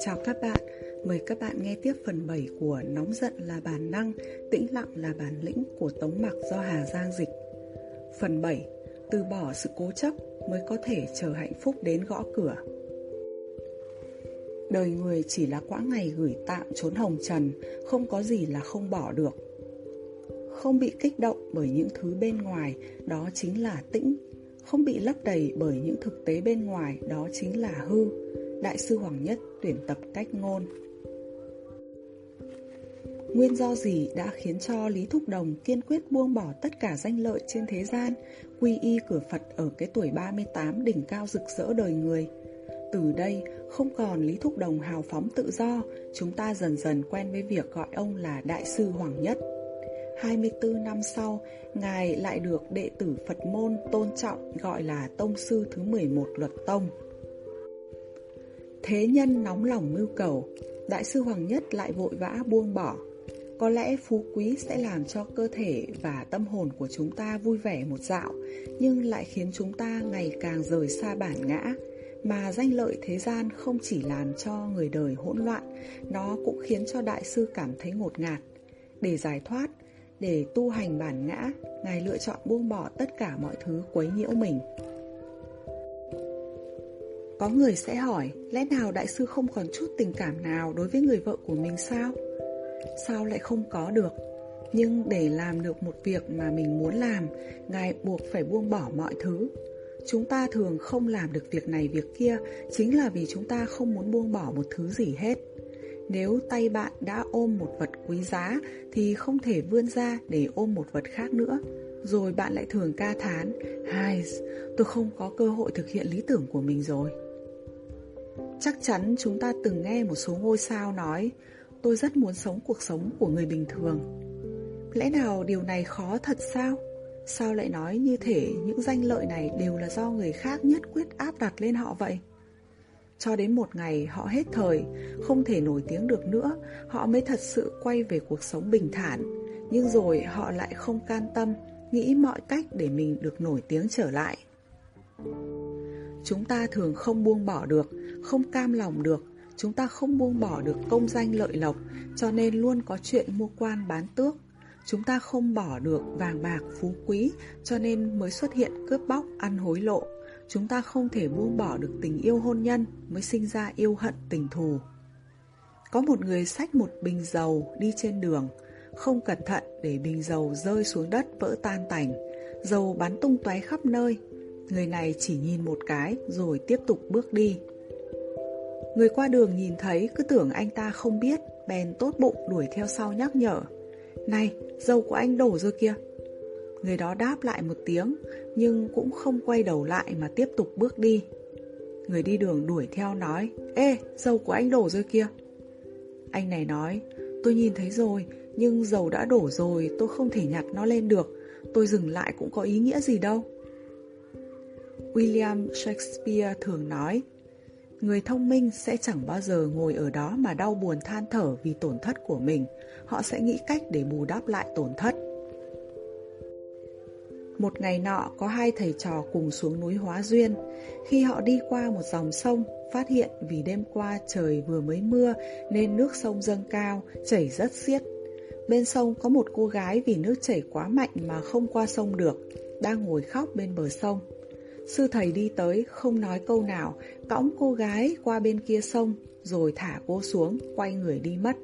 Chào các bạn, mời các bạn nghe tiếp phần 7 của Nóng giận là bản năng, tĩnh lặng là bản lĩnh của Tống Mặc do Hà Giang dịch. Phần 7, từ bỏ sự cố chấp mới có thể chờ hạnh phúc đến gõ cửa. Đời người chỉ là quãng ngày gửi tạm trốn hồng trần, không có gì là không bỏ được. Không bị kích động bởi những thứ bên ngoài, đó chính là tĩnh. Không bị lấp đầy bởi những thực tế bên ngoài, đó chính là hư. Đại sư Hoàng Nhất tuyển tập cách ngôn Nguyên do gì đã khiến cho Lý Thúc Đồng kiên quyết buông bỏ tất cả danh lợi trên thế gian, quy y cửa Phật ở cái tuổi 38 đỉnh cao rực rỡ đời người? Từ đây, không còn Lý Thúc Đồng hào phóng tự do, chúng ta dần dần quen với việc gọi ông là Đại sư Hoàng Nhất. 24 năm sau, Ngài lại được đệ tử Phật môn tôn trọng gọi là Tông sư thứ 11 luật Tông. Thế nhân nóng lòng mưu cầu, Đại sư Hoàng Nhất lại vội vã buông bỏ. Có lẽ phú quý sẽ làm cho cơ thể và tâm hồn của chúng ta vui vẻ một dạo, nhưng lại khiến chúng ta ngày càng rời xa bản ngã. Mà danh lợi thế gian không chỉ làm cho người đời hỗn loạn, nó cũng khiến cho đại sư cảm thấy ngột ngạt. Để giải thoát, để tu hành bản ngã, Ngài lựa chọn buông bỏ tất cả mọi thứ quấy nhiễu mình. Có người sẽ hỏi, lẽ nào đại sư không còn chút tình cảm nào đối với người vợ của mình sao? Sao lại không có được? Nhưng để làm được một việc mà mình muốn làm, Ngài buộc phải buông bỏ mọi thứ. Chúng ta thường không làm được việc này việc kia chính là vì chúng ta không muốn buông bỏ một thứ gì hết. Nếu tay bạn đã ôm một vật quý giá thì không thể vươn ra để ôm một vật khác nữa. Rồi bạn lại thường ca thán, hai, tôi không có cơ hội thực hiện lý tưởng của mình rồi. Chắc chắn chúng ta từng nghe một số ngôi sao nói Tôi rất muốn sống cuộc sống của người bình thường Lẽ nào điều này khó thật sao? Sao lại nói như thể những danh lợi này đều là do người khác nhất quyết áp đặt lên họ vậy? Cho đến một ngày họ hết thời, không thể nổi tiếng được nữa, họ mới thật sự quay về cuộc sống bình thản. Nhưng rồi họ lại không can tâm, nghĩ mọi cách để mình được nổi tiếng trở lại. Chúng ta thường không buông bỏ được, không cam lòng được, chúng ta không buông bỏ được công danh lợi lộc, cho nên luôn có chuyện mua quan bán tước. Chúng ta không bỏ được vàng bạc phú quý, cho nên mới xuất hiện cướp bóc ăn hối lộ. Chúng ta không thể buông bỏ được tình yêu hôn nhân, mới sinh ra yêu hận tình thù. Có một người xách một bình dầu đi trên đường, không cẩn thận để bình dầu rơi xuống đất vỡ tan tành, dầu bắn tung tóe khắp nơi, Người này chỉ nhìn một cái rồi tiếp tục bước đi. Người qua đường nhìn thấy cứ tưởng anh ta không biết, bèn tốt bụng đuổi theo sau nhắc nhở. Này, dầu của anh đổ rồi kìa. Người đó đáp lại một tiếng, nhưng cũng không quay đầu lại mà tiếp tục bước đi. Người đi đường đuổi theo nói, Ê, dầu của anh đổ rồi kìa. Anh này nói, tôi nhìn thấy rồi, nhưng dầu đã đổ rồi, tôi không thể nhặt nó lên được. Tôi dừng lại cũng có ý nghĩa gì đâu. William Shakespeare thường nói Người thông minh sẽ chẳng bao giờ ngồi ở đó mà đau buồn than thở vì tổn thất của mình. Họ sẽ nghĩ cách để bù đắp lại tổn thất. Một ngày nọ có hai thầy trò cùng xuống núi Hóa Duyên. Khi họ đi qua một dòng sông Phát hiện vì đêm qua trời vừa mới mưa Nên nước sông dâng cao, chảy rất xiết. Bên sông có một cô gái vì nước chảy quá mạnh mà không qua sông được Đang ngồi khóc bên bờ sông. Sư thầy đi tới, không nói câu nào, Cõng cô gái qua bên kia sông, Rồi thả cô xuống, Quay người đi mất.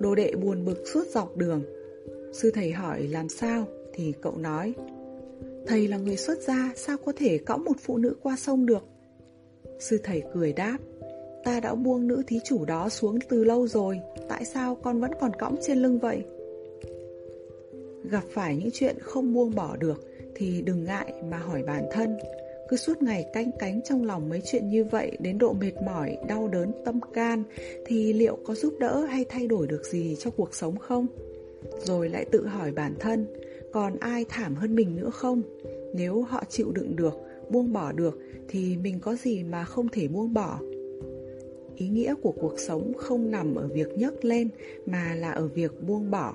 Đồ đệ buồn bực suốt dọc đường. Sư thầy hỏi, làm sao? Thì cậu nói, Thầy là người xuất gia, Sao có thể cõng một phụ nữ qua sông được? Sư thầy cười đáp, Ta đã buông nữ thí chủ đó xuống từ lâu rồi, Tại sao con vẫn còn cõng trên lưng vậy? Gặp phải những chuyện không buông bỏ được thì đừng ngại mà hỏi bản thân. Cứ suốt ngày canh cánh trong lòng mấy chuyện như vậy đến độ mệt mỏi, đau đớn tâm can thì liệu có giúp đỡ hay thay đổi được gì cho cuộc sống không? Rồi lại tự hỏi bản thân, còn ai thảm hơn mình nữa không? Nếu họ chịu đựng được, buông bỏ được thì mình có gì mà không thể buông bỏ? Ý nghĩa của cuộc sống không nằm ở việc nhấc lên mà là ở việc buông bỏ.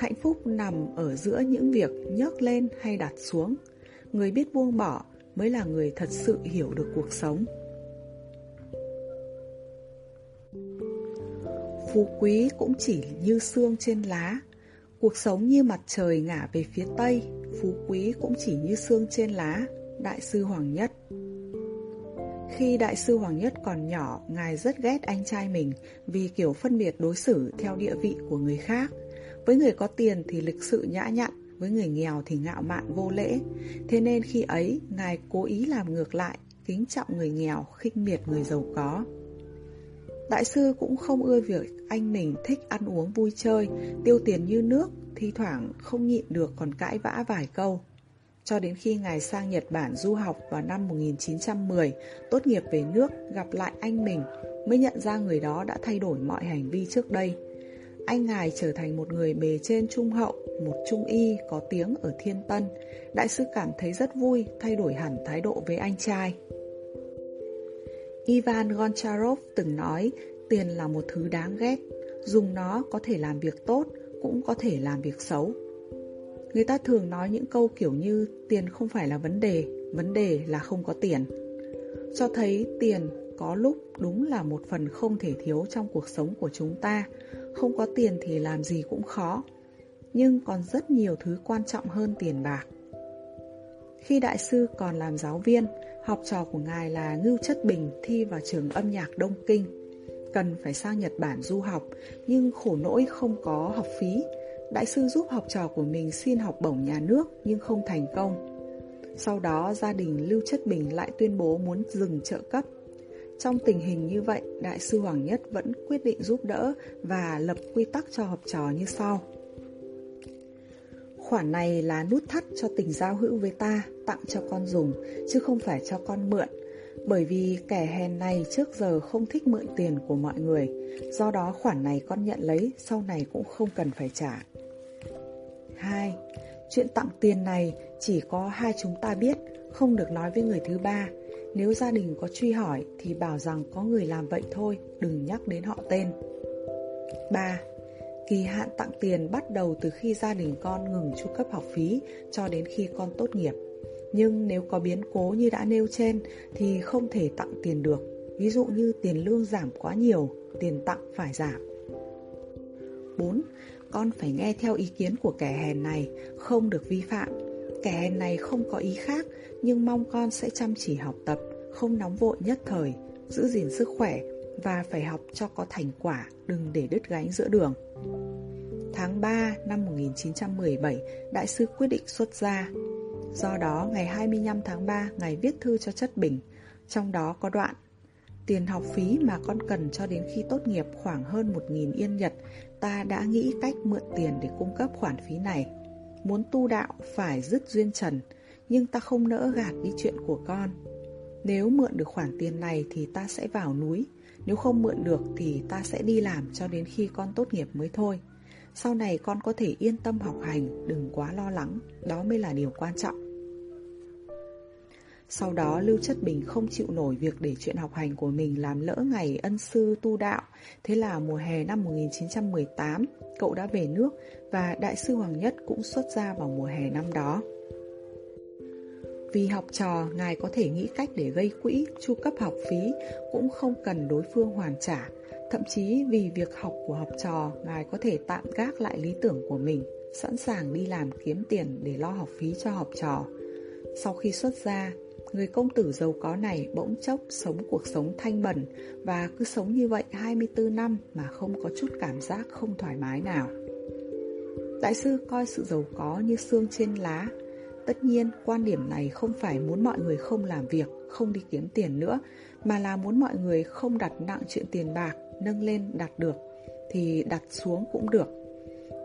Hạnh phúc nằm ở giữa những việc nhấc lên hay đặt xuống. Người biết buông bỏ mới là người thật sự hiểu được cuộc sống. Phú quý cũng chỉ như xương trên lá Cuộc sống như mặt trời ngả về phía tây, Phú quý cũng chỉ như xương trên lá, Đại sư Hoàng Nhất Khi Đại sư Hoàng Nhất còn nhỏ, Ngài rất ghét anh trai mình Vì kiểu phân biệt đối xử theo địa vị của người khác với người có tiền thì lịch sự nhã nhặn Với người nghèo thì ngạo mạn vô lễ Thế nên khi ấy Ngài cố ý làm ngược lại Kính trọng người nghèo, khinh miệt người giàu có Đại sư cũng không ưa việc anh mình thích ăn uống vui chơi, tiêu tiền như nước, thi thoảng không nhịn được còn cãi vã vài câu. Cho đến khi ngài sang Nhật Bản du học vào năm 1910, tốt nghiệp về nước gặp lại anh mình, mới nhận ra người đó đã thay đổi mọi hành vi trước đây. Anh ngài trở thành một người bề trên trung hậu, một trung y có tiếng ở Thiên Tân. Đại sư cảm thấy rất vui, thay đổi hẳn thái độ với anh trai. Ivan Goncharov từng nói tiền là một thứ đáng ghét, dùng nó có thể làm việc tốt, cũng có thể làm việc xấu. Người ta thường nói những câu kiểu như tiền không phải là vấn đề, vấn đề là không có tiền. Cho thấy tiền có lúc đúng là một phần không thể thiếu trong cuộc sống của chúng ta. Không có tiền thì làm gì cũng khó. Nhưng còn rất nhiều thứ quan trọng hơn tiền bạc. Khi đại sư còn làm giáo viên, học trò của ngài là Ngưu Chất Bình thi vào trường âm nhạc Đông Kinh. Cần phải sang Nhật Bản du học, nhưng khổ nỗi không có học phí. Đại sư giúp học trò của mình xin học bổng nhà nước nhưng không thành công. Sau đó gia đình Lưu Chất Bình lại tuyên bố muốn dừng trợ cấp. Trong tình hình như vậy, Đại sư Hoàng Nhất vẫn quyết định giúp đỡ và lập quy tắc cho học trò như sau. Khoản này là nút thắt cho tình giao hữu với ta, tặng cho con dùng, chứ không phải cho con mượn. Bởi vì kẻ hèn này trước giờ không thích mượn tiền của mọi người, do đó khoản này con nhận lấy, sau này cũng không cần phải trả. 2. Chuyện tặng tiền này chỉ có hai chúng ta biết, không được nói với người thứ ba. Nếu gia đình có truy hỏi thì bảo rằng có người làm vậy thôi, đừng nhắc đến họ tên. 3. Kỳ hạn tặng tiền bắt đầu từ khi gia đình con ngừng chu cấp học phí cho đến khi con tốt nghiệp. Nhưng nếu có biến cố như đã nêu trên thì không thể tặng tiền được. Ví dụ như tiền lương giảm quá nhiều, tiền tặng phải giảm. 4. Con phải nghe theo ý kiến của kẻ hèn này, không được vi phạm. Kẻ này không có ý khác, nhưng mong con sẽ chăm chỉ học tập, không nóng vội nhất thời, giữ gìn sức khỏe và phải học cho có thành quả, đừng để đứt gánh giữa đường. Tháng 3 năm 1917, đại sư quyết định xuất gia. Do đó, ngày 25 tháng 3, Ngài viết thư cho Chất Bình, trong đó có đoạn Tiền học phí mà con cần cho đến khi tốt nghiệp khoảng hơn 1.000 yên Nhật, ta đã nghĩ cách mượn tiền để cung cấp khoản phí này. Muốn tu đạo phải dứt duyên trần, nhưng ta không nỡ gạt đi chuyện của con. Nếu mượn được khoản tiền này thì ta sẽ vào núi, nếu không mượn được thì ta sẽ đi làm cho đến khi con tốt nghiệp mới thôi. Sau này con có thể yên tâm học hành, đừng quá lo lắng, đó mới là điều quan trọng. Sau đó Lưu Chất Bình không chịu nổi việc để chuyện học hành của mình làm lỡ ngày ân sư tu đạo. Thế là mùa hè năm 1918, cậu đã về nước và Đại sư Hoàng Nhất cũng xuất gia vào mùa hè năm đó. Vì học trò, ngài có thể nghĩ cách để gây quỹ, chu cấp học phí, cũng không cần đối phương hoàn trả. Thậm chí vì việc học của học trò, ngài có thể tạm gác lại lý tưởng của mình, sẵn sàng đi làm kiếm tiền để lo học phí cho học trò. Sau khi xuất gia, người công tử giàu có này bỗng chốc sống cuộc sống thanh bẩn và cứ sống như vậy 24 năm mà không có chút cảm giác không thoải mái nào. Đại sư coi sự giàu có như xương trên lá, Tất nhiên, quan điểm này không phải muốn mọi người không làm việc, không đi kiếm tiền nữa, mà là muốn mọi người không đặt nặng chuyện tiền bạc, nâng lên đặt được, thì đặt xuống cũng được.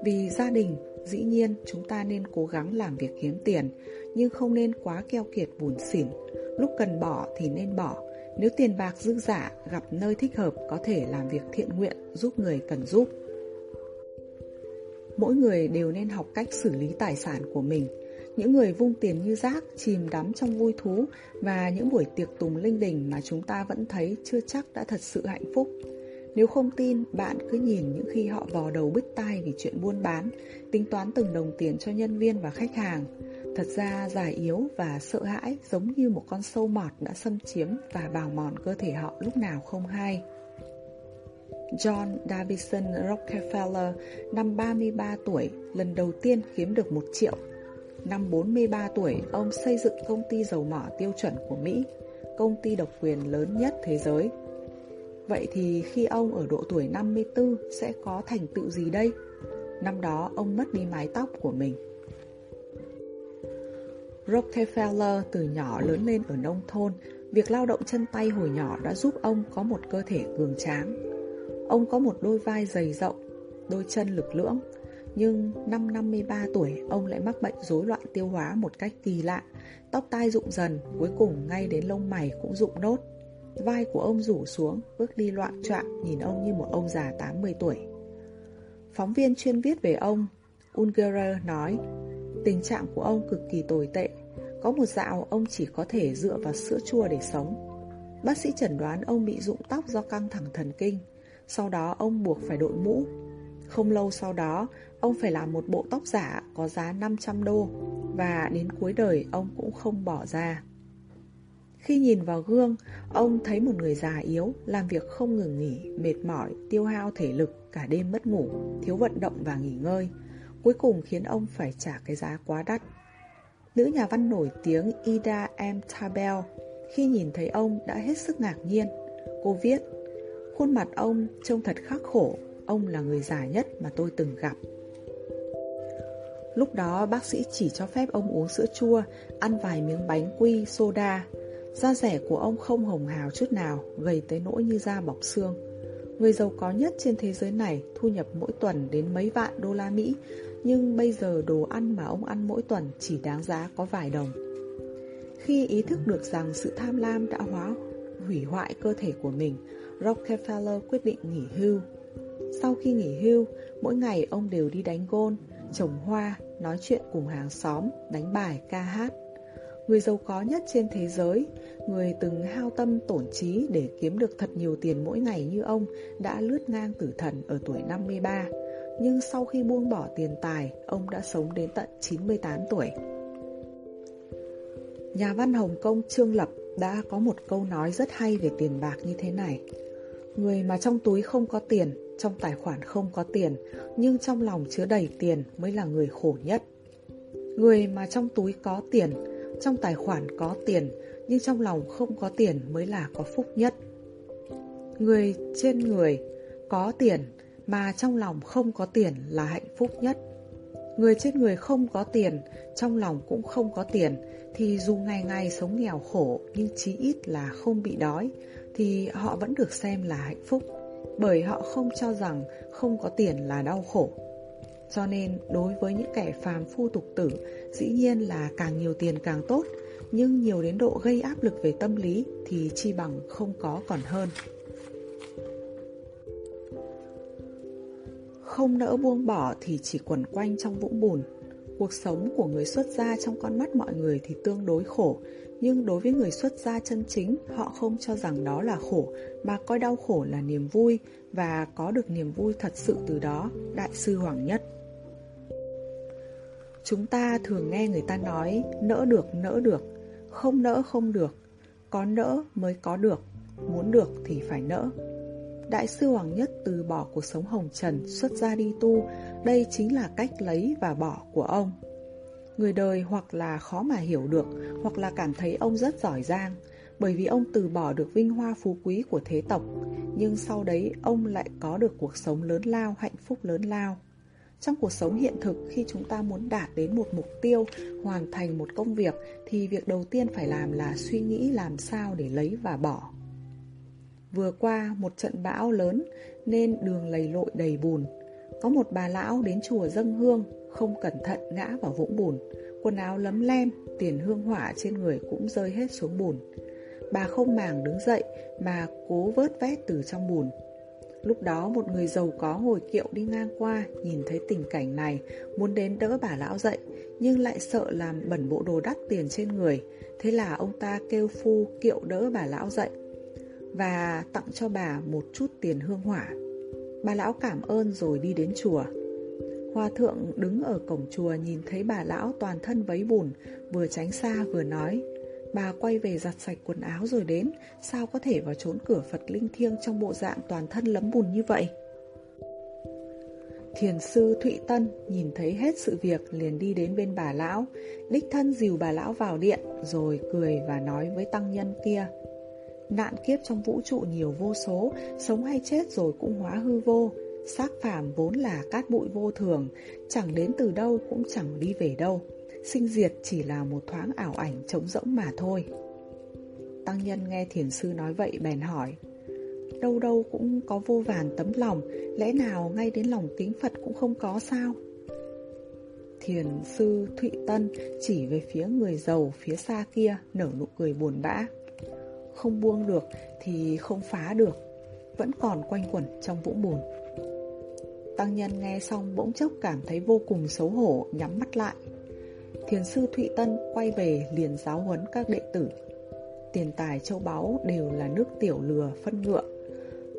Vì gia đình, dĩ nhiên chúng ta nên cố gắng làm việc kiếm tiền, nhưng không nên quá keo kiệt buồn xỉn. Lúc cần bỏ thì nên bỏ, nếu tiền bạc dư giả gặp nơi thích hợp có thể làm việc thiện nguyện giúp người cần giúp. Mỗi người đều nên học cách xử lý tài sản của mình những người vung tiền như rác, chìm đắm trong vui thú và những buổi tiệc tùng linh đình mà chúng ta vẫn thấy chưa chắc đã thật sự hạnh phúc. Nếu không tin, bạn cứ nhìn những khi họ vò đầu bứt tai vì chuyện buôn bán, tính toán từng đồng tiền cho nhân viên và khách hàng. Thật ra già yếu và sợ hãi giống như một con sâu mọt đã xâm chiếm và bào mòn cơ thể họ lúc nào không hay. John Davison Rockefeller năm 33 tuổi lần đầu tiên kiếm được 1 triệu. Năm 43 tuổi, ông xây dựng công ty dầu mỏ tiêu chuẩn của Mỹ, công ty độc quyền lớn nhất thế giới. Vậy thì khi ông ở độ tuổi 54 sẽ có thành tựu gì đây? Năm đó ông mất đi mái tóc của mình. Rockefeller từ nhỏ lớn lên ở nông thôn, việc lao động chân tay hồi nhỏ đã giúp ông có một cơ thể cường tráng. Ông có một đôi vai dày rộng, đôi chân lực lưỡng, nhưng năm 53 tuổi ông lại mắc bệnh rối loạn tiêu hóa một cách kỳ lạ, tóc tai rụng dần, cuối cùng ngay đến lông mày cũng rụng nốt. Vai của ông rủ xuống, bước đi loạn choạng nhìn ông như một ông già 80 tuổi. Phóng viên chuyên viết về ông, Ungerer nói, tình trạng của ông cực kỳ tồi tệ. Có một dạo ông chỉ có thể dựa vào sữa chua để sống. Bác sĩ chẩn đoán ông bị rụng tóc do căng thẳng thần kinh. Sau đó ông buộc phải đội mũ. Không lâu sau đó, ông phải làm một bộ tóc giả có giá 500 đô và đến cuối đời ông cũng không bỏ ra. Khi nhìn vào gương, ông thấy một người già yếu, làm việc không ngừng nghỉ, mệt mỏi, tiêu hao thể lực, cả đêm mất ngủ, thiếu vận động và nghỉ ngơi. Cuối cùng khiến ông phải trả cái giá quá đắt. Nữ nhà văn nổi tiếng Ida M. Tabel khi nhìn thấy ông đã hết sức ngạc nhiên. Cô viết, khuôn mặt ông trông thật khắc khổ, ông là người già nhất mà tôi từng gặp. Lúc đó bác sĩ chỉ cho phép ông uống sữa chua, ăn vài miếng bánh quy, soda. Da rẻ của ông không hồng hào chút nào, gầy tới nỗi như da bọc xương. Người giàu có nhất trên thế giới này thu nhập mỗi tuần đến mấy vạn đô la Mỹ, nhưng bây giờ đồ ăn mà ông ăn mỗi tuần chỉ đáng giá có vài đồng. Khi ý thức được rằng sự tham lam đã hóa hủy hoại cơ thể của mình, Rockefeller quyết định nghỉ hưu. Sau khi nghỉ hưu, mỗi ngày ông đều đi đánh gôn, trồng hoa, nói chuyện cùng hàng xóm, đánh bài, ca hát. Người giàu có nhất trên thế giới, người từng hao tâm tổn trí để kiếm được thật nhiều tiền mỗi ngày như ông đã lướt ngang tử thần ở tuổi 53. Nhưng sau khi buông bỏ tiền tài, ông đã sống đến tận 98 tuổi. Nhà văn Hồng Kông Trương Lập đã có một câu nói rất hay về tiền bạc như thế này. Người mà trong túi không có tiền, trong tài khoản không có tiền, nhưng trong lòng chứa đầy tiền mới là người khổ nhất. Người mà trong túi có tiền, trong tài khoản có tiền, nhưng trong lòng không có tiền mới là có phúc nhất. Người trên người có tiền mà trong lòng không có tiền là hạnh phúc nhất. Người trên người không có tiền, trong lòng cũng không có tiền, thì dù ngày ngày sống nghèo khổ nhưng chí ít là không bị đói, thì họ vẫn được xem là hạnh phúc, bởi họ không cho rằng không có tiền là đau khổ. Cho nên đối với những kẻ phàm phu tục tử, dĩ nhiên là càng nhiều tiền càng tốt, nhưng nhiều đến độ gây áp lực về tâm lý thì chi bằng không có còn hơn. Không nỡ buông bỏ thì chỉ quẩn quanh trong vũng bùn. Cuộc sống của người xuất gia trong con mắt mọi người thì tương đối khổ, nhưng đối với người xuất gia chân chính, họ không cho rằng đó là khổ, mà coi đau khổ là niềm vui và có được niềm vui thật sự từ đó, Đại sư Hoàng Nhất. Chúng ta thường nghe người ta nói nỡ được nỡ được, không nỡ không được, có nỡ mới có được, muốn được thì phải nỡ. Đại sư Hoàng Nhất từ bỏ cuộc sống hồng trần xuất gia đi tu, đây chính là cách lấy và bỏ của ông. Người đời hoặc là khó mà hiểu được, hoặc là cảm thấy ông rất giỏi giang, bởi vì ông từ bỏ được vinh hoa phú quý của thế tộc, nhưng sau đấy ông lại có được cuộc sống lớn lao, hạnh phúc lớn lao. Trong cuộc sống hiện thực, khi chúng ta muốn đạt đến một mục tiêu, hoàn thành một công việc, thì việc đầu tiên phải làm là suy nghĩ làm sao để lấy và bỏ. Vừa qua một trận bão lớn nên đường lầy lội đầy bùn. Có một bà lão đến chùa dâng hương, không cẩn thận ngã vào vũng bùn. Quần áo lấm lem, tiền hương hỏa trên người cũng rơi hết xuống bùn. Bà không màng đứng dậy mà cố vớt vét từ trong bùn. Lúc đó một người giàu có ngồi kiệu đi ngang qua nhìn thấy tình cảnh này muốn đến đỡ bà lão dậy nhưng lại sợ làm bẩn bộ đồ đắt tiền trên người. Thế là ông ta kêu phu kiệu đỡ bà lão dậy và tặng cho bà một chút tiền hương hỏa. Bà lão cảm ơn rồi đi đến chùa. Hòa thượng đứng ở cổng chùa nhìn thấy bà lão toàn thân vấy bùn, vừa tránh xa vừa nói, Bà quay về giặt sạch quần áo rồi đến, sao có thể vào trốn cửa Phật linh thiêng trong bộ dạng toàn thân lấm bùn như vậy? Thiền sư Thụy Tân nhìn thấy hết sự việc liền đi đến bên bà lão, đích thân dìu bà lão vào điện rồi cười và nói với tăng nhân kia. Nạn kiếp trong vũ trụ nhiều vô số, sống hay chết rồi cũng hóa hư vô. Xác phàm vốn là cát bụi vô thường, chẳng đến từ đâu cũng chẳng đi về đâu. Sinh diệt chỉ là một thoáng ảo ảnh trống rỗng mà thôi. Tăng nhân nghe thiền sư nói vậy bèn hỏi Đâu đâu cũng có vô vàn tấm lòng Lẽ nào ngay đến lòng kính Phật cũng không có sao Thiền sư Thụy Tân chỉ về phía người giàu phía xa kia nở nụ cười buồn bã Không buông được thì không phá được Vẫn còn quanh quẩn trong vũng bùn Tăng nhân nghe xong bỗng chốc cảm thấy vô cùng xấu hổ, nhắm mắt lại. Thiền sư Thụy Tân quay về liền giáo huấn các đệ tử. Tiền tài châu báu đều là nước tiểu lừa, phân ngựa.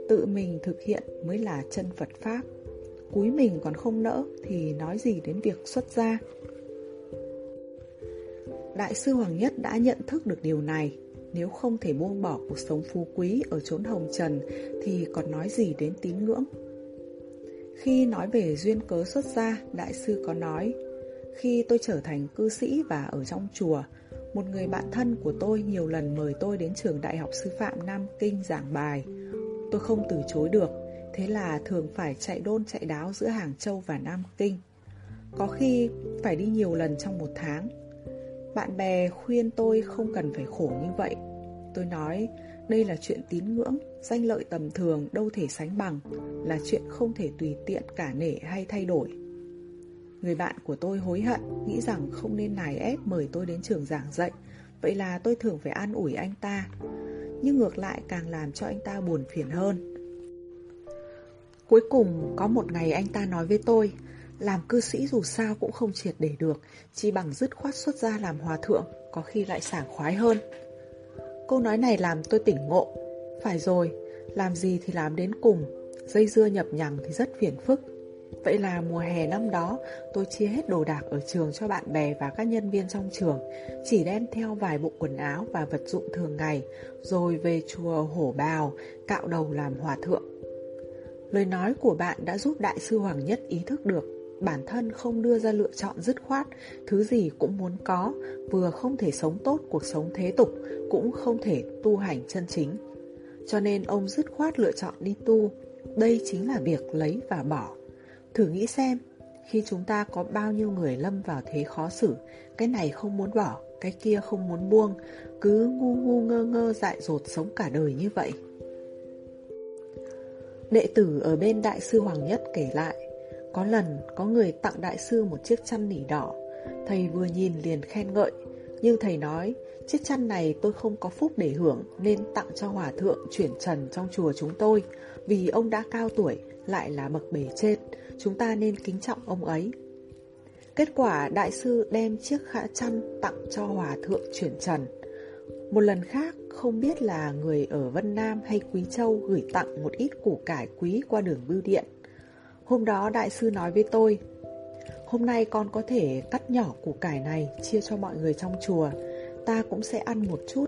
Tự mình thực hiện mới là chân Phật Pháp. Cúi mình còn không nỡ thì nói gì đến việc xuất gia. Đại sư Hoàng Nhất đã nhận thức được điều này. Nếu không thể buông bỏ cuộc sống phú quý ở chốn hồng trần Thì còn nói gì đến tín ngưỡng? Khi nói về duyên cớ xuất gia, Đại sư có nói, Khi tôi trở thành cư sĩ và ở trong chùa, Một người bạn thân của tôi nhiều lần mời tôi đến trường Đại học Sư phạm Nam Kinh giảng bài. Tôi không từ chối được, Thế là thường phải chạy đôn chạy đáo giữa Hàng Châu và Nam Kinh. Có khi phải đi nhiều lần trong một tháng. Bạn bè khuyên tôi không cần phải khổ như vậy. Tôi nói đây là chuyện tín ngưỡng Danh lợi tầm thường đâu thể sánh bằng Là chuyện không thể tùy tiện cả nể hay thay đổi Người bạn của tôi hối hận Nghĩ rằng không nên nài ép mời tôi đến trường giảng dạy Vậy là tôi thường phải an ủi anh ta nhưng ngược lại càng làm cho anh ta buồn phiền hơn. Cuối cùng có một ngày anh ta nói với tôi, làm cư sĩ dù sao cũng không triệt để được, chỉ bằng dứt khoát xuất ra làm hòa thượng, có khi lại sảng khoái hơn. Câu nói này làm tôi tỉnh ngộ. Phải rồi, làm gì thì làm đến cùng, dây dưa nhập nhằng thì rất phiền phức. Vậy là mùa hè năm đó, tôi chia hết đồ đạc ở trường cho bạn bè và các nhân viên trong trường, chỉ đem theo vài bộ quần áo và vật dụng thường ngày, rồi về chùa Hổ Bào, cạo đầu làm hòa thượng. Lời nói của bạn đã giúp Đại sư Hoàng Nhất ý thức được bản thân không đưa ra lựa chọn dứt khoát, thứ gì cũng muốn có, vừa không thể sống tốt cuộc sống thế tục, cũng không thể tu hành chân chính. Cho nên ông dứt khoát lựa chọn đi tu, đây chính là việc lấy và bỏ. Thử nghĩ xem, khi chúng ta có bao nhiêu người lâm vào thế khó xử, cái này không muốn bỏ, cái kia không muốn buông, cứ ngu ngu ngơ ngơ dại dột sống cả đời như vậy. Đệ tử ở bên Đại sư Hoàng Nhất kể lại, có lần có người tặng Đại sư một chiếc chăn nỉ đỏ, thầy vừa nhìn liền khen ngợi, nhưng thầy nói, chiếc chăn này tôi không có phúc để hưởng nên tặng cho hòa thượng chuyển trần trong chùa chúng tôi, vì ông đã cao tuổi, lại là bậc bề trên, chúng ta nên kính trọng ông ấy. Kết quả đại sư đem chiếc khả chăn tặng cho hòa thượng chuyển trần. Một lần khác, không biết là người ở Vân Nam hay Quý Châu gửi tặng một ít củ cải quý qua đường bưu điện. Hôm đó đại sư nói với tôi, hôm nay con có thể cắt nhỏ củ cải này chia cho mọi người trong chùa, ta cũng sẽ ăn một chút.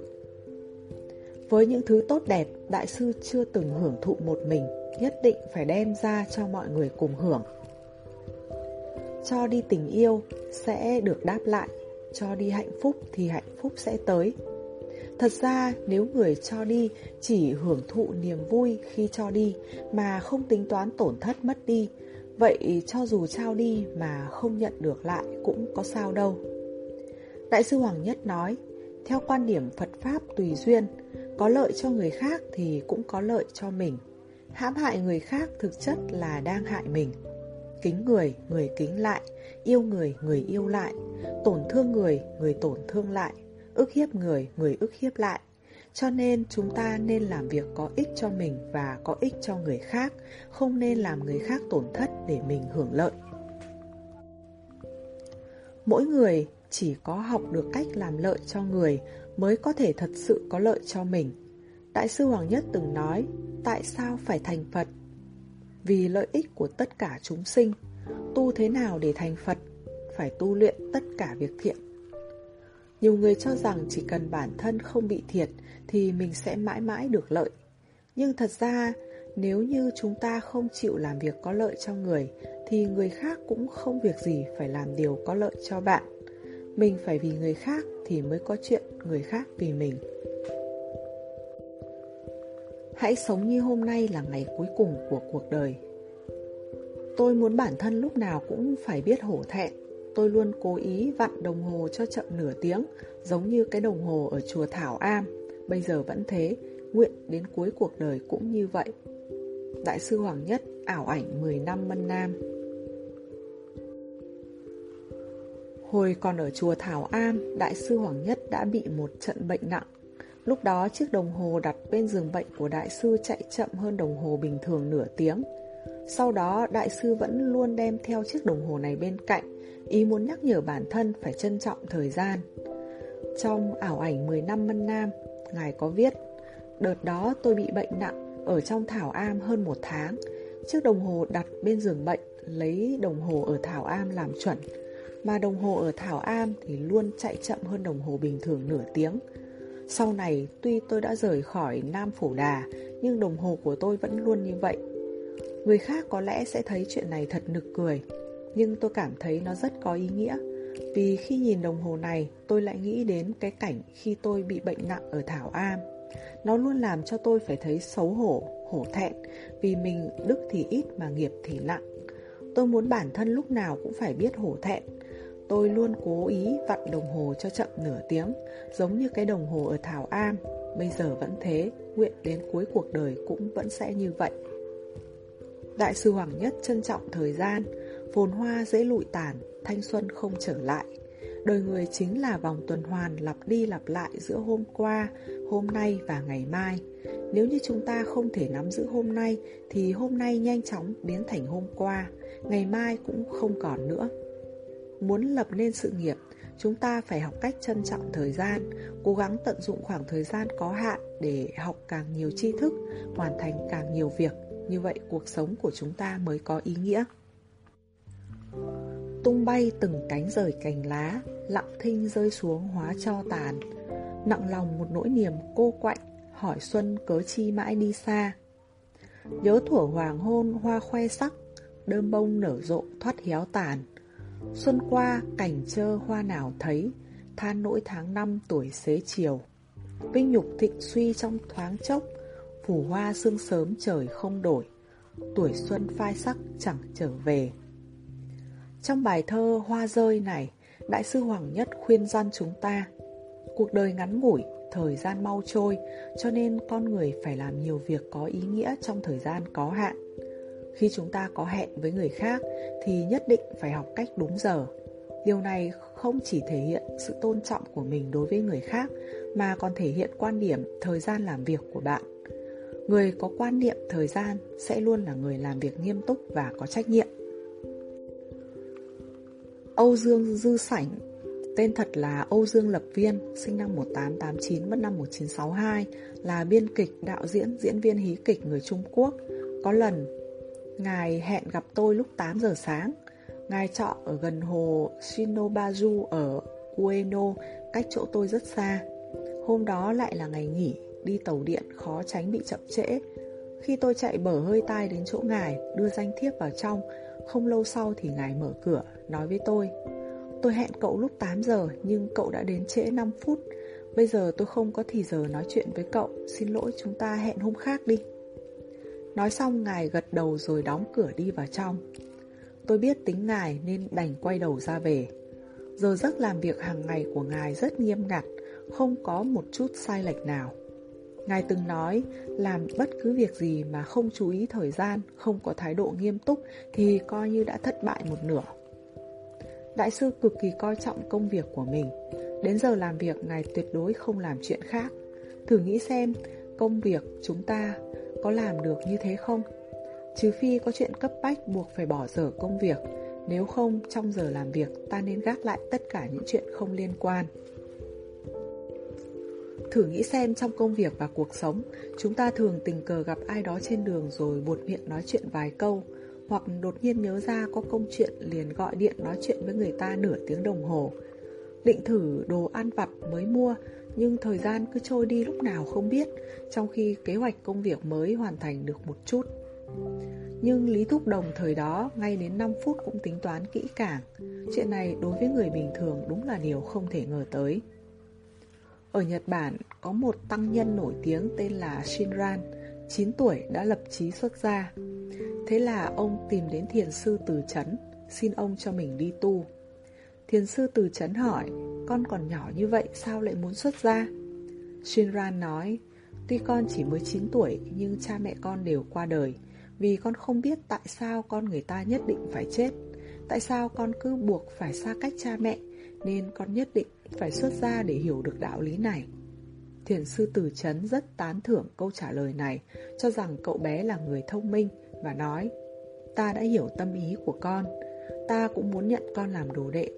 Với những thứ tốt đẹp, đại sư chưa từng hưởng thụ một mình, nhất định phải đem ra cho mọi người cùng hưởng. Cho đi tình yêu sẽ được đáp lại, cho đi hạnh phúc thì hạnh phúc sẽ tới. Thật ra nếu người cho đi chỉ hưởng thụ niềm vui khi cho đi mà không tính toán tổn thất mất đi, vậy cho dù trao đi mà không nhận được lại cũng có sao đâu. Đại sư Hoàng Nhất nói, theo quan điểm Phật Pháp tùy duyên, có lợi cho người khác thì cũng có lợi cho mình. Hãm hại người khác thực chất là đang hại mình. Kính người, người kính lại, yêu người, người yêu lại, tổn thương người, người tổn thương lại, ức hiếp người, người ức hiếp lại. Cho nên chúng ta nên làm việc có ích cho mình và có ích cho người khác, không nên làm người khác tổn thất để mình hưởng lợi. Mỗi người chỉ có học được cách làm lợi cho người mới có thể thật sự có lợi cho mình. Đại sư Hoàng Nhất từng nói, tại sao phải thành Phật? Vì lợi ích của tất cả chúng sinh, tu thế nào để thành Phật? Phải tu luyện tất cả việc thiện. Nhiều người cho rằng chỉ cần bản thân không bị thiệt thì mình sẽ mãi mãi được lợi. Nhưng thật ra, nếu như chúng ta không chịu làm việc có lợi cho người thì người khác cũng không việc gì phải làm điều có lợi cho bạn. Mình phải vì người khác thì mới có chuyện người khác vì mình. Hãy sống như hôm nay là ngày cuối cùng của cuộc đời. Tôi muốn bản thân lúc nào cũng phải biết hổ thẹn. Tôi luôn cố ý vặn đồng hồ cho chậm nửa tiếng, giống như cái đồng hồ ở chùa Thảo Am. Bây giờ vẫn thế, nguyện đến cuối cuộc đời cũng như vậy. Đại sư Hoàng Nhất, ảo ảnh 10 năm Mân Nam Hồi còn ở chùa Thảo Am, Đại sư Hoàng Nhất đã bị một trận bệnh nặng. Lúc đó chiếc đồng hồ đặt bên giường bệnh của đại sư chạy chậm hơn đồng hồ bình thường nửa tiếng. Sau đó đại sư vẫn luôn đem theo chiếc đồng hồ này bên cạnh, ý muốn nhắc nhở bản thân phải trân trọng thời gian. Trong ảo ảnh 10 năm Mân Nam, Ngài có viết, đợt đó tôi bị bệnh nặng ở trong Thảo Am hơn một tháng. Chiếc đồng hồ đặt bên giường bệnh lấy đồng hồ ở Thảo Am làm chuẩn, mà đồng hồ ở Thảo Am thì luôn chạy chậm hơn đồng hồ bình thường nửa tiếng. Sau này, tuy tôi đã rời khỏi Nam Phủ Đà, nhưng đồng hồ của tôi vẫn luôn như vậy. Người khác có lẽ sẽ thấy chuyện này thật nực cười, nhưng tôi cảm thấy nó rất có ý nghĩa. Vì khi nhìn đồng hồ này, tôi lại nghĩ đến cái cảnh khi tôi bị bệnh nặng ở Thảo Am. Nó luôn làm cho tôi phải thấy xấu hổ, hổ thẹn, vì mình đức thì ít mà nghiệp thì nặng. Tôi muốn bản thân lúc nào cũng phải biết hổ thẹn, Tôi luôn cố ý vặn đồng hồ cho chậm nửa tiếng, giống như cái đồng hồ ở Thảo Am. Bây giờ vẫn thế, nguyện đến cuối cuộc đời cũng vẫn sẽ như vậy. Đại sư Hoàng Nhất trân trọng thời gian, phồn hoa dễ lụi tàn, thanh xuân không trở lại. Đời người chính là vòng tuần hoàn lặp đi lặp lại giữa hôm qua, hôm nay và ngày mai. Nếu như chúng ta không thể nắm giữ hôm nay, thì hôm nay nhanh chóng biến thành hôm qua, ngày mai cũng không còn nữa. Muốn lập nên sự nghiệp, chúng ta phải học cách trân trọng thời gian, cố gắng tận dụng khoảng thời gian có hạn để học càng nhiều tri thức, hoàn thành càng nhiều việc. Như vậy cuộc sống của chúng ta mới có ý nghĩa. Tung bay từng cánh rời cành lá, lặng thinh rơi xuống hóa cho tàn. Nặng lòng một nỗi niềm cô quạnh, hỏi xuân cớ chi mãi đi xa. Nhớ thủa hoàng hôn hoa khoe sắc, đơm bông nở rộ thoát héo tàn. Xuân qua cảnh trơ hoa nào thấy Than nỗi tháng năm tuổi xế chiều Vinh nhục thịnh suy trong thoáng chốc Phủ hoa sương sớm trời không đổi Tuổi xuân phai sắc chẳng trở về Trong bài thơ Hoa rơi này Đại sư Hoàng Nhất khuyên gian chúng ta Cuộc đời ngắn ngủi, thời gian mau trôi Cho nên con người phải làm nhiều việc có ý nghĩa trong thời gian có hạn khi chúng ta có hẹn với người khác thì nhất định phải học cách đúng giờ. Điều này không chỉ thể hiện sự tôn trọng của mình đối với người khác mà còn thể hiện quan điểm thời gian làm việc của bạn. Người có quan niệm thời gian sẽ luôn là người làm việc nghiêm túc và có trách nhiệm. Âu Dương Dư Sảnh Tên thật là Âu Dương Lập Viên, sinh năm 1889, mất năm 1962, là biên kịch, đạo diễn, diễn viên hí kịch người Trung Quốc. Có lần Ngài hẹn gặp tôi lúc 8 giờ sáng. Ngài trọ ở gần hồ Shinobazu ở Ueno, cách chỗ tôi rất xa. Hôm đó lại là ngày nghỉ, đi tàu điện khó tránh bị chậm trễ. Khi tôi chạy bở hơi tai đến chỗ ngài, đưa danh thiếp vào trong, không lâu sau thì ngài mở cửa, nói với tôi. Tôi hẹn cậu lúc 8 giờ, nhưng cậu đã đến trễ 5 phút. Bây giờ tôi không có thì giờ nói chuyện với cậu, xin lỗi chúng ta hẹn hôm khác đi. Nói xong ngài gật đầu rồi đóng cửa đi vào trong Tôi biết tính ngài nên đành quay đầu ra về Giờ giấc làm việc hàng ngày của ngài rất nghiêm ngặt Không có một chút sai lệch nào Ngài từng nói làm bất cứ việc gì mà không chú ý thời gian, không có thái độ nghiêm túc thì coi như đã thất bại một nửa. Đại sư cực kỳ coi trọng công việc của mình. Đến giờ làm việc Ngài tuyệt đối không làm chuyện khác. Thử nghĩ xem, công việc chúng ta có làm được như thế không? Trừ phi có chuyện cấp bách buộc phải bỏ dở công việc, nếu không trong giờ làm việc ta nên gác lại tất cả những chuyện không liên quan. Thử nghĩ xem trong công việc và cuộc sống, chúng ta thường tình cờ gặp ai đó trên đường rồi buột miệng nói chuyện vài câu, hoặc đột nhiên nhớ ra có công chuyện liền gọi điện nói chuyện với người ta nửa tiếng đồng hồ. Định thử đồ ăn vặt mới mua Nhưng thời gian cứ trôi đi lúc nào không biết Trong khi kế hoạch công việc mới hoàn thành được một chút. Nhưng Lý Thúc Đồng thời đó ngay đến 5 phút cũng tính toán kỹ càng. Chuyện này đối với người bình thường đúng là điều không thể ngờ tới. Ở Nhật Bản, có một tăng nhân nổi tiếng tên là Shinran 9 tuổi, đã lập chí xuất gia. Thế là ông tìm đến thiền sư từ chấn, Xin ông cho mình đi tu. Thiền sư từ chấn hỏi, Con còn nhỏ như vậy, sao lại muốn xuất gia? Shinran nói, Tuy con chỉ mới 9 tuổi, Nhưng cha mẹ con đều qua đời. Vì con không biết tại sao con người ta nhất định phải chết. Tại sao con cứ buộc phải xa cách cha mẹ? Nên con nhất định phải xuất gia để hiểu được đạo lý này Thiền sư Từ Chấn rất tán thưởng câu trả lời này, cho rằng cậu bé là người thông minh và nói Ta đã hiểu tâm ý của con, ta cũng muốn nhận con làm đồ đệ,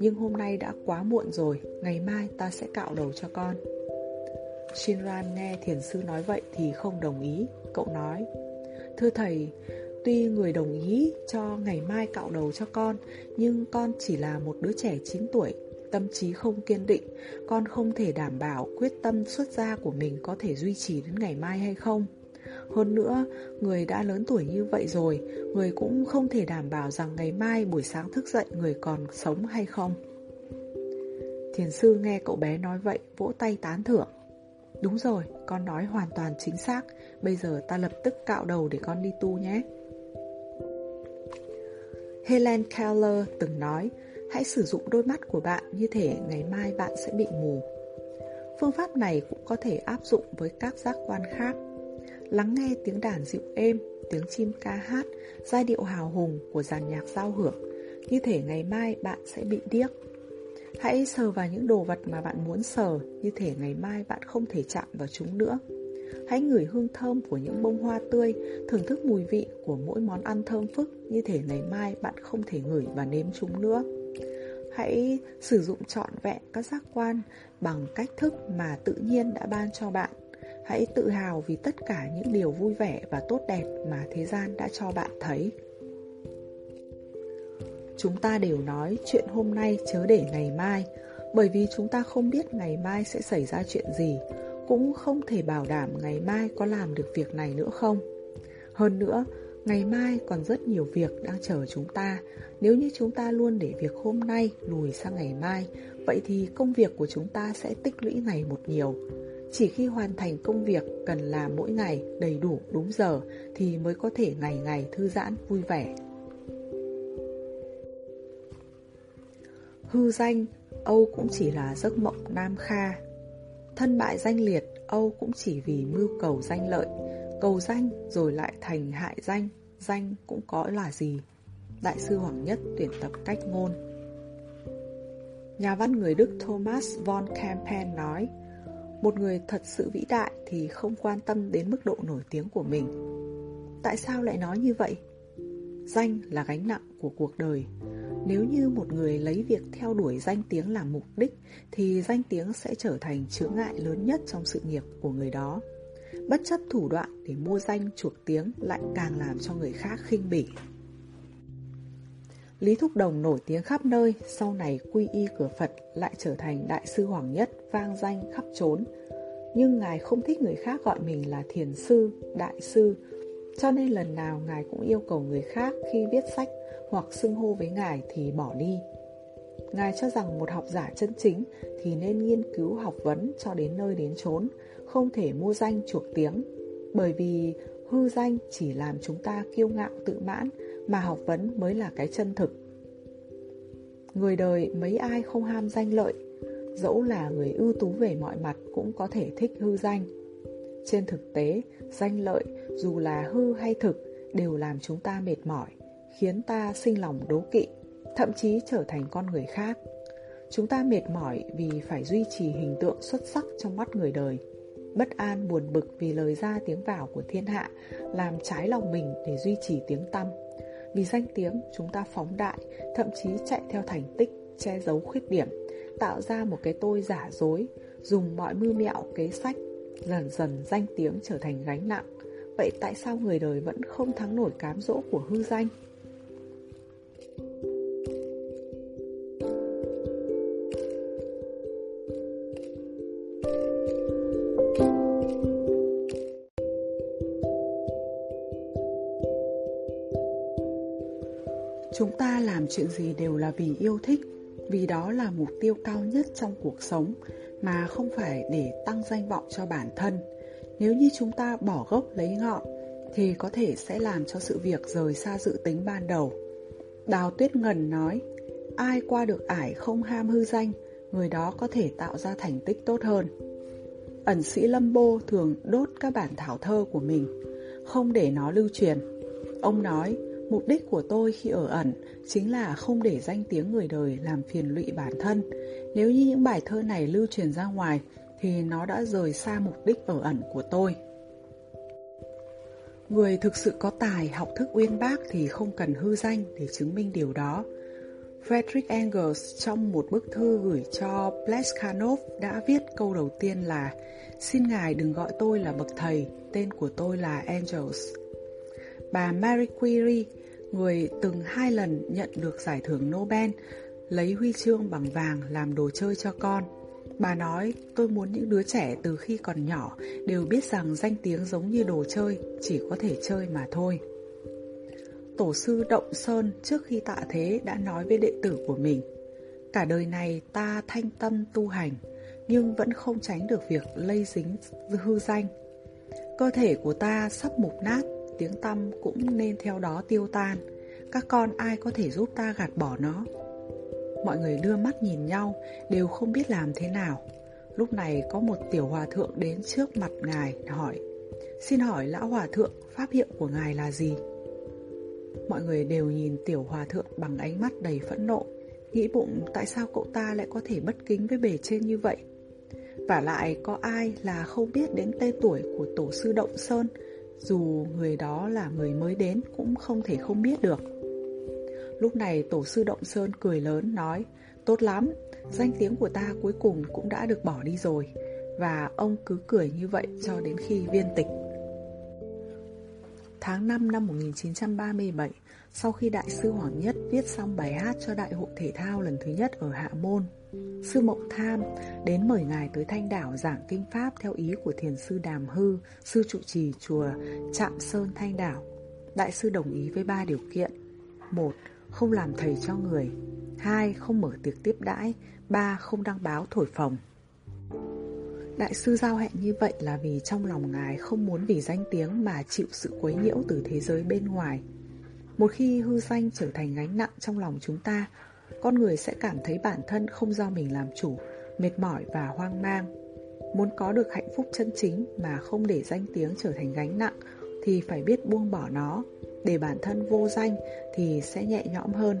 nhưng hôm nay đã quá muộn rồi, ngày mai ta sẽ cạo đầu cho con. Shinran nghe thiền sư nói vậy thì không đồng ý, cậu nói Thưa thầy, tuy người đồng ý cho ngày mai cạo đầu cho con, nhưng con chỉ là một đứa trẻ 9 tuổi tâm trí không kiên định, con không thể đảm bảo quyết tâm xuất gia của mình có thể duy trì đến ngày mai hay không. Hơn nữa, người đã lớn tuổi như vậy rồi, người cũng không thể đảm bảo rằng ngày mai buổi sáng thức dậy người còn sống hay không. Thiền sư nghe cậu bé nói vậy, vỗ tay tán thưởng. Đúng rồi, con nói hoàn toàn chính xác, bây giờ ta lập tức cạo đầu để con đi tu nhé. Helen Keller từng nói, Hãy sử dụng đôi mắt của bạn như thể ngày mai bạn sẽ bị mù. Phương pháp này cũng có thể áp dụng với các giác quan khác. Lắng nghe tiếng đàn dịu êm, tiếng chim ca hát, giai điệu hào hùng của dàn nhạc giao hưởng, như thể ngày mai bạn sẽ bị điếc. Hãy sờ vào những đồ vật mà bạn muốn sờ, như thể ngày mai bạn không thể chạm vào chúng nữa. Hãy ngửi hương thơm của những bông hoa tươi, thưởng thức mùi vị của mỗi món ăn thơm phức, như thể ngày mai bạn không thể ngửi và nếm chúng nữa. Hãy sử dụng trọn vẹn các giác quan bằng cách thức mà tự nhiên đã ban cho bạn. Hãy tự hào vì tất cả những điều vui vẻ và tốt đẹp mà thế gian đã cho bạn thấy. Chúng ta đều nói chuyện hôm nay chớ để ngày mai, bởi vì chúng ta không biết ngày mai sẽ xảy ra chuyện gì, cũng không thể bảo đảm ngày mai có làm được việc này nữa không. Hơn nữa, Ngày mai còn rất nhiều việc đang chờ chúng ta. Nếu như chúng ta luôn để việc hôm nay lùi sang ngày mai Vậy thì công việc của chúng ta sẽ tích lũy ngày một nhiều. Chỉ khi hoàn thành công việc cần làm mỗi ngày đầy đủ đúng giờ Thì mới có thể ngày ngày thư giãn vui vẻ. Hư danh, Âu cũng chỉ là giấc mộng nam kha. Thân bại danh liệt, Âu cũng chỉ vì mưu cầu danh lợi Cầu danh rồi lại thành hại danh Danh cũng có là gì? Đại sư Hoàng Nhất tuyển tập cách ngôn. Nhà văn người Đức Thomas von Kampen nói Một người thật sự vĩ đại thì không quan tâm đến mức độ nổi tiếng của mình. Tại sao lại nói như vậy? Danh là gánh nặng của cuộc đời. Nếu như một người lấy việc theo đuổi danh tiếng làm mục đích Thì danh tiếng sẽ trở thành chướng ngại lớn nhất trong sự nghiệp của người đó bất chấp thủ đoạn để mua danh chuộc tiếng lại càng làm cho người khác khinh bỉ. Lý Thúc Đồng nổi tiếng khắp nơi, sau này quy y cửa Phật lại trở thành đại sư Hoàng Nhất vang danh khắp trốn. Nhưng Ngài không thích người khác gọi mình là thiền sư, đại sư, cho nên lần nào Ngài cũng yêu cầu người khác khi viết sách hoặc xưng hô với Ngài thì bỏ đi. Ngài cho rằng một học giả chân chính thì nên nghiên cứu học vấn cho đến nơi đến chốn, không thể mua danh chuộc tiếng, bởi vì hư danh chỉ làm chúng ta kiêu ngạo tự mãn, mà học vấn mới là cái chân thực. Người đời mấy ai không ham danh lợi, dẫu là người ưu tú về mọi mặt cũng có thể thích hư danh. Trên thực tế, danh lợi dù là hư hay thực đều làm chúng ta mệt mỏi, khiến ta sinh lòng đố kỵ, thậm chí trở thành con người khác. Chúng ta mệt mỏi vì phải duy trì hình tượng xuất sắc trong mắt người đời bất an buồn bực vì lời ra tiếng vào của thiên hạ, làm trái lòng mình để duy trì tiếng tăm. Vì danh tiếng, chúng ta phóng đại, thậm chí chạy theo thành tích, che giấu khuyết điểm, tạo ra một cái tôi giả dối, dùng mọi mưu mẹo kế sách, dần dần danh tiếng trở thành gánh nặng. Vậy tại sao người đời vẫn không thắng nổi cám dỗ của hư danh? Chuyện gì đều là vì yêu thích, vì đó là mục tiêu cao nhất trong cuộc sống, mà không phải để tăng danh vọng cho bản thân. Nếu như chúng ta bỏ gốc lấy ngọn, thì có thể sẽ làm cho sự việc rời xa dự tính ban đầu. Đào Tuyết Ngần nói, ai qua được ải không ham hư danh, người đó có thể tạo ra thành tích tốt hơn. Ẩn sĩ Lâm Bô thường đốt các bản thảo thơ của mình, không để nó lưu truyền. Ông nói, mục đích của tôi khi ở ẩn chính là không để danh tiếng người đời làm phiền lụy bản thân. Nếu như những bài thơ này lưu truyền ra ngoài, thì nó đã rời xa mục đích ở ẩn của tôi. Người thực sự có tài học thức uyên bác thì không cần hư danh để chứng minh điều đó. Frederick Engels trong một bức thư gửi cho Pleskhanov đã viết câu đầu tiên là Xin Ngài đừng gọi tôi là bậc thầy, tên của tôi là Engels. Bà Marie Curie, người từng hai lần nhận được giải thưởng Nobel, lấy huy chương bằng vàng làm đồ chơi cho con. Bà nói, tôi muốn những đứa trẻ từ khi còn nhỏ đều biết rằng danh tiếng giống như đồ chơi, chỉ có thể chơi mà thôi. Tổ sư Động Sơn trước khi tạ thế đã nói với đệ tử của mình Cả đời này ta thanh tâm tu hành Nhưng vẫn không tránh được việc lây dính hư danh Cơ thể của ta sắp mục nát Tiếng tâm cũng nên theo đó tiêu tan. Các con ai có thể giúp ta gạt bỏ nó? Mọi người đưa mắt nhìn nhau, Đều không biết làm thế nào. Lúc này có một tiểu hòa thượng đến trước mặt ngài, hỏi, Xin hỏi lão hòa thượng, pháp hiệu của ngài là gì? Mọi người đều nhìn tiểu hòa thượng bằng ánh mắt đầy phẫn nộ, Nghĩ bụng tại sao cậu ta lại có thể bất kính với bề trên như vậy? Và lại có ai là không biết đến tên tuổi của tổ sư Động Sơn dù người đó là người mới đến cũng không thể không biết được. Lúc này tổ sư Động Sơn cười lớn nói Tốt lắm, danh tiếng của ta cuối cùng cũng đã được bỏ đi rồi Và ông cứ cười như vậy cho đến khi viên tịch. Tháng 5 năm 1937, sau khi Đại sư Hoàng Nhất viết xong bài hát cho Đại hội Thể thao lần thứ nhất ở Hạ Môn, Sư Mộng Tham đến mời ngài tới Thanh Đảo giảng kinh Pháp theo ý của thiền sư Đàm Hư, sư trụ trì chùa Trạm Sơn Thanh Đảo. Đại sư đồng ý với ba điều kiện. một Không làm thầy cho người. hai Không mở tiệc tiếp đãi. ba Không đăng báo thổi phồng. Đại sư giao hẹn như vậy là vì trong lòng ngài không muốn vì danh tiếng mà chịu sự quấy nhiễu từ thế giới bên ngoài. Một khi hư danh trở thành gánh nặng trong lòng chúng ta, con người sẽ cảm thấy bản thân không do mình làm chủ, mệt mỏi và hoang mang. Muốn có được hạnh phúc chân chính mà không để danh tiếng trở thành gánh nặng thì phải biết buông bỏ nó, để bản thân vô danh thì sẽ nhẹ nhõm hơn.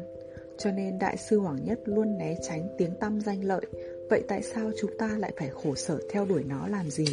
Cho nên Đại sư Hoàng Nhất luôn né tránh tiếng tăm danh lợi Vậy tại sao chúng ta lại phải khổ sở theo đuổi nó làm gì?